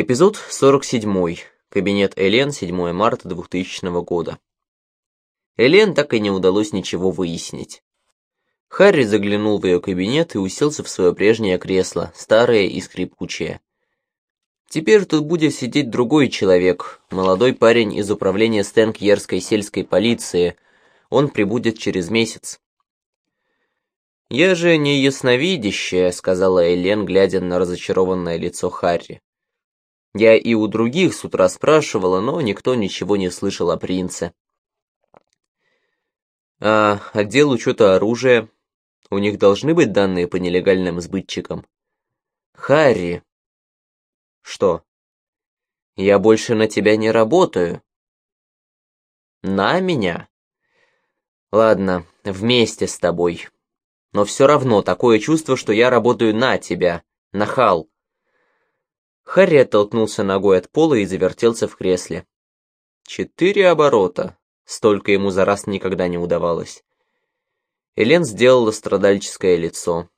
Эпизод 47. Кабинет Элен, 7 марта 2000 года. Элен так и не удалось ничего выяснить. Харри заглянул в ее кабинет и уселся в свое прежнее кресло, старое и скрипучее. Теперь тут будет сидеть другой человек, молодой парень из управления Стенкьерской сельской полиции. Он прибудет через месяц. «Я же не ясновидящая», — сказала Элен, глядя на разочарованное лицо Харри. Я и у других с утра спрашивала, но никто ничего не слышал о принце. А отдел учета оружия? У них должны быть данные по нелегальным сбытчикам? Харри. Что? Я больше на тебя не работаю. На меня? Ладно, вместе с тобой. Но все равно такое чувство, что я работаю на тебя, нахал. Харри оттолкнулся ногой от пола и завертелся в кресле. Четыре оборота. Столько ему за раз никогда не удавалось. Элен сделала страдальческое лицо.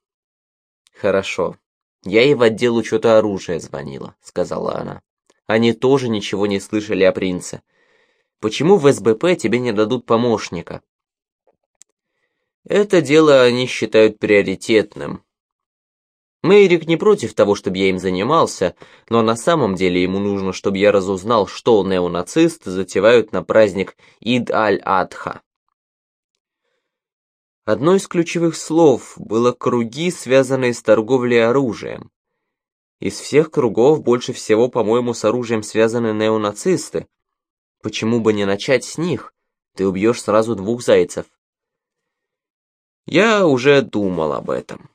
«Хорошо. Я и в отдел учета оружия звонила», — сказала она. «Они тоже ничего не слышали о принце. Почему в СБП тебе не дадут помощника?» «Это дело они считают приоритетным», Мэйрик не против того, чтобы я им занимался, но на самом деле ему нужно, чтобы я разузнал, что неонацисты затевают на праздник Ид-аль-Адха. Одно из ключевых слов было «круги, связанные с торговлей оружием». Из всех кругов больше всего, по-моему, с оружием связаны неонацисты. Почему бы не начать с них? Ты убьешь сразу двух зайцев. Я уже думал об этом.